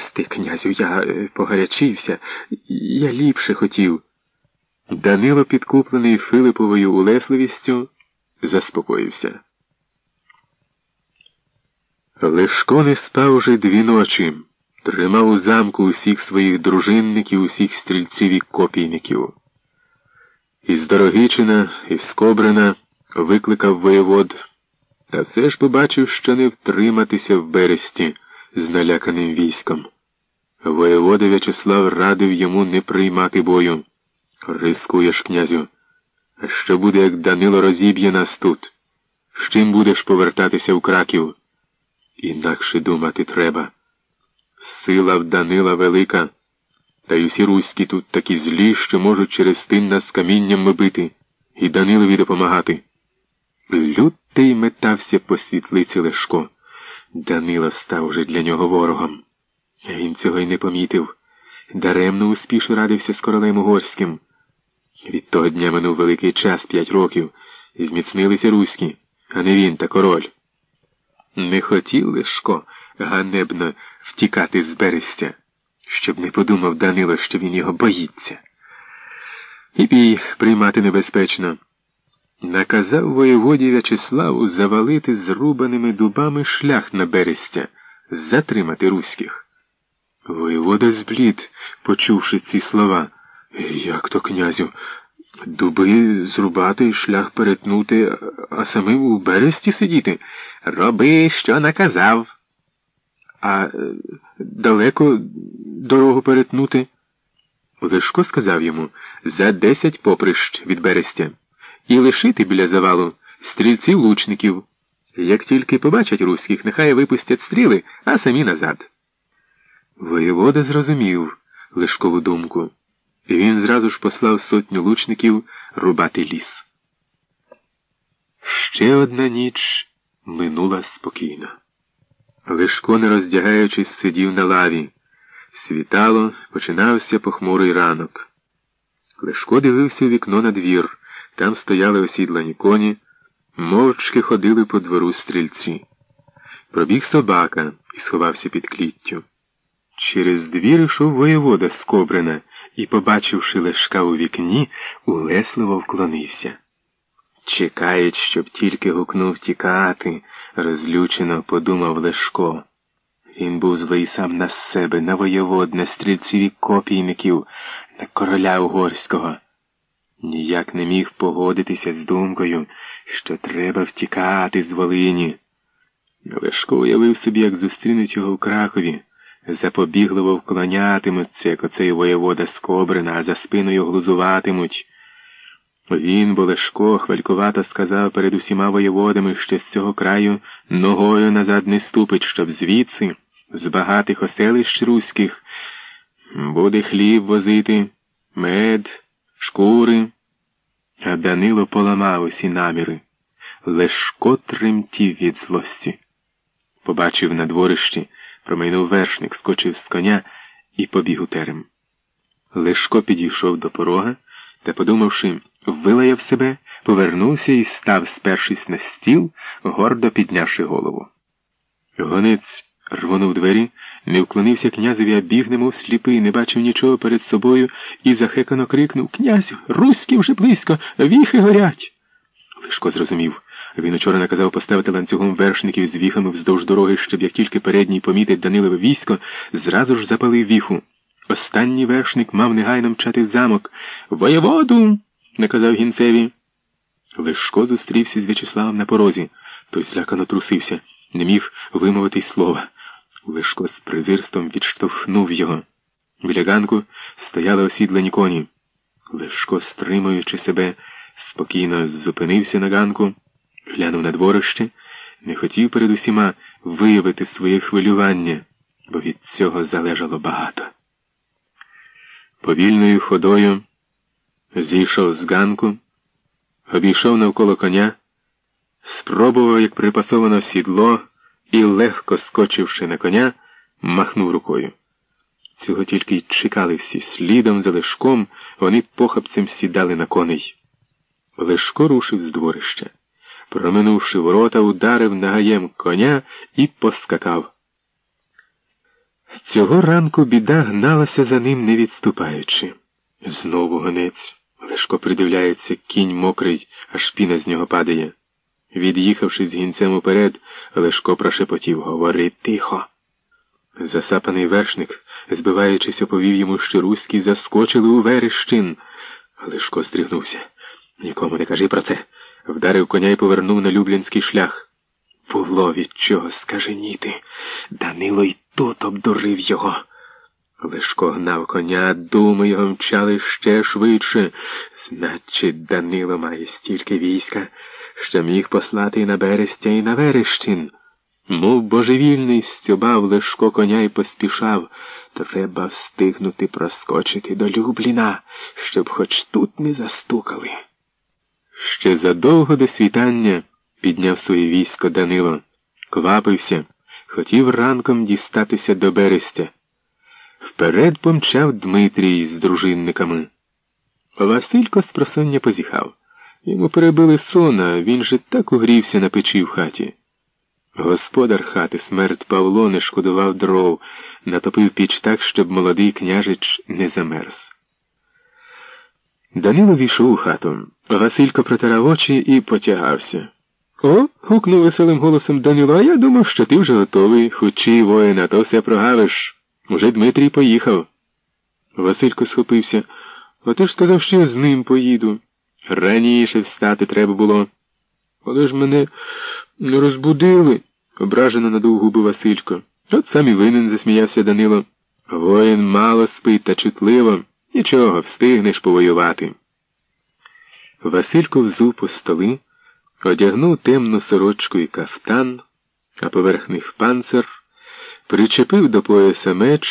Прости, князю, я е, погарячився, я ліпше хотів. Данило, підкуплений Филиповою улесливістю, заспокоївся. Лешко не спав уже дві ночі, тримав у замку усіх своїх дружинників, усіх стрільців і копійників. Із Дорогичина, із Кобрина викликав воєвод, та все ж побачив, що не втриматися в бересті з наляканим військом. Воєвода В'ячеслав радив йому не приймати бою. Рискуєш, князю. А що буде, як Данило розіб'є нас тут? З чим будеш повертатися в краків? Інакше думати треба. Сила в Данила велика, та й усі руські тут такі злі, що можуть через тин нас камінням бити і Данилові допомагати. Лютий метався по світлиці Лешко. Данила став уже для нього ворогом. Він цього й не помітив. Даремно успішно радився з королем угорським. Від того дня минув великий час п'ять років, і зміцнилися руські, а не він та король. Не хотів Лешко ганебно втікати з берестя, щоб не подумав Данило, що він його боїться. І бій приймати небезпечно. Наказав воєводі В'ячеславу завалити зрубаними дубами шлях на берестя, затримати руських. Воєвода зблід, почувши ці слова. Як то, князю, дуби зрубати, шлях перетнути, а самим у бересті сидіти? Роби, що наказав. А е, далеко дорогу перетнути? Лешко сказав йому за десять поприщ від берестя і лишити біля завалу стрільців лучників. Як тільки побачать руських, нехай випустять стріли, а самі назад. Воєвода зрозумів Лешкову думку, і він зразу ж послав сотню лучників рубати ліс. Ще одна ніч минула спокійно. Лешко, не роздягаючись, сидів на лаві. Світало, починався похмурий ранок. Лешко дивився у вікно на двір. Там стояли осідлані коні, мовчки ходили по двору стрільці. Пробіг собака і сховався під кліттю. Через двір йшов воєвода з Кобрина і, побачивши Лешка у вікні, улесливо вклонився. Чекають, щоб тільки гукнув тікати, розлючено подумав Лешко. Він був злий сам на себе, на воєвод, на стрільців і копійників, на короля угорського. Ніяк не міг погодитися з думкою, що треба втікати з Волині. Лешко уявив собі, як зустрінуть його в Кракові, запобігливо вклонятимуться, як оцей воєвода з Кобрина, а за спиною глузуватимуть. Він, бо Лешко, хвалькувато сказав перед усіма воєводами, що з цього краю ногою назад не ступить, щоб звідси, з багатих оселищ руських, буде хліб возити, мед шкури, а Данило поламав усі наміри. Лешко тремтів від злості. Побачив на дворищі, промайнув вершник, скочив з коня і побіг у терем. Лешко підійшов до порога та, подумавши, вилаяв себе, повернувся і став, спершись на стіл, гордо піднявши голову. Гонець рвонув двері, не вклонився князеві, а біг, немов сліпий, не бачив нічого перед собою і захекано крикнув Князю, руські вже близько, віхи горять. Лишко зрозумів. Він учора наказав поставити ланцюгом вершників з віхами вздовж дороги, щоб як тільки передній помітить Данилове військо, зразу ж запалив віху. Останній вершник мав негайно мчати в замок. Воєводу. наказав гінцеві. Лешко зустрівся з В'ячеславом на порозі. Той злякано трусився, не міг вимовити й слова. Лишко з презирством відштовхнув його. Біля ганку стояли осідлені коні. Лешко, стримуючи себе, спокійно зупинився на ганку, глянув на дворище, не хотів перед усіма виявити своє хвилювання, бо від цього залежало багато. Повільною ходою зійшов з ганку, обійшов навколо коня, спробував, як припасовано сідло і, легко скочивши на коня, махнув рукою. Цього тільки й чекали всі слідом за Лешком, вони похапцем сідали на коней. Лешко рушив з дворища. Проминувши ворота, ударив нагаєм коня і поскакав. Цього ранку біда гналася за ним, не відступаючи. Знову гонець. Лешко придивляється, кінь мокрий, аж піна з нього падає. Від'їхавши з гінцем уперед, Лешко прошепотів Говори тихо. Засапаний вершник, збиваючись, оповів йому, що руські заскочили у верещин. Лешко стригнувся. Нікому не кажи про це. Вдарив коня і повернув на Люблінський шлях. Було від чого скаженіти. Данило й тут обдурив його. Лешко гнав коня, думи його мчали ще швидше. Значить, Данило має стільки війська, що міг послати і на Берестя, і на Верещин. Мов божевільний стюбав Лешко коня і поспішав. Треба встигнути проскочити до Любліна, щоб хоч тут не застукали. Ще задовго до світання підняв своє військо Данило, квапився, хотів ранком дістатися до Берестя. Вперед помчав Дмитрій з дружинниками. Василько з просоння позіхав. Йому перебили сон, а він же так угрівся на печі в хаті. Господар хати смерть Павло не шкодував дров, натопив піч так, щоб молодий княжич не замерз. Данило війшов у хату. Василько протирав очі і потягався. О, гукнув веселим голосом Данило, а я думав, що ти вже готовий, Хочі, воїна, то все прогавиш. Уже Дмитрій поїхав. Василько схопився. А ти ж сказав, що я з ним поїду. Раніше встати треба було. Але ж мене не розбудили, ображено надув губи Василько. От сам і винен, засміявся Данило. Воїн мало спить та чутливо. Нічого, встигнеш повоювати. Василько взув по столи, одягнув темну сорочку і кафтан, а поверх них панцир, причепив до пояса меч.